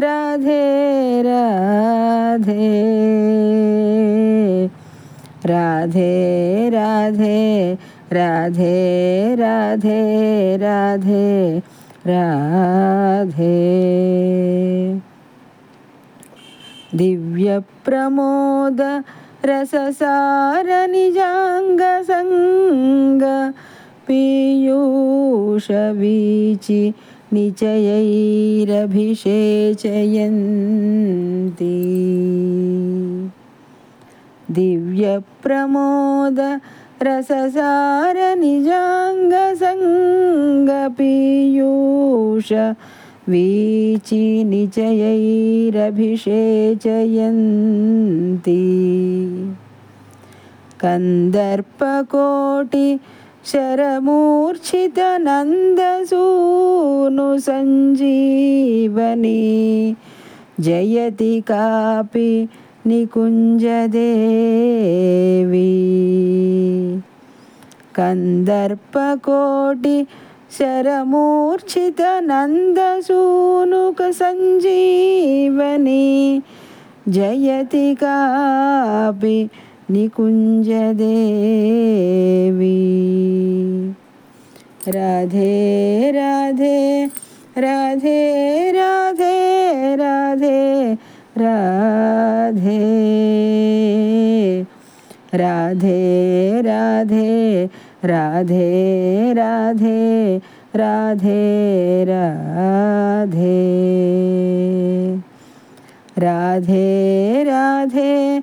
राधे राधे। राधे राधे राधे राधे राधे राधे। दिव्यप्रमोद रससारनिजाङ्गसङ्ग पीयूषवीचि निचयैरभिषेचयन्ति। दिव्यप्रमोद रससारनिजाङ्गसङ्गपीयूष वीचि निचयैरभिषेचयन्ति। कन्दर्पकोटि शरमूर्छितनन्दसूनु सञ्जीवनी जयति कापि निकुञ्जदेवी कन्दर्पकोटि शरमूर्छितनन्दसूनुकसञ्जीवनी जयति कापि निकुञ्जदेवी। राधे राधे राधे राधे राधे राधे। राधे राधे राधे राधे राधे राधे। राधे राधे